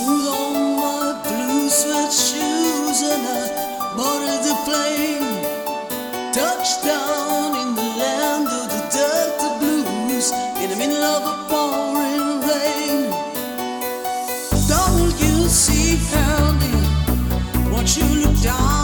Put on my blue shoes and I boarded the plane. Touchdown in the land of the Delta Blues in the middle of a pouring rain. W.C. Handy, won't you look down?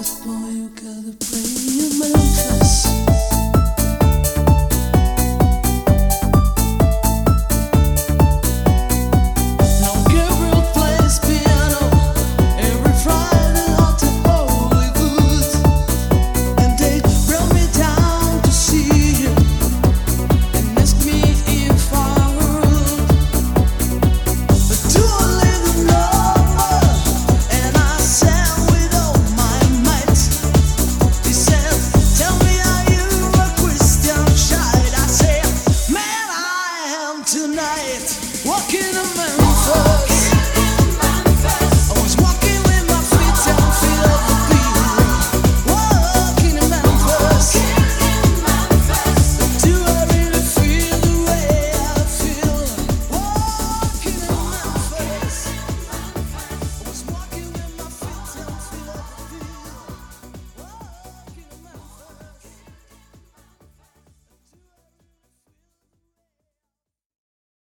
But boy, you gotta play your memphis. walking a mountain.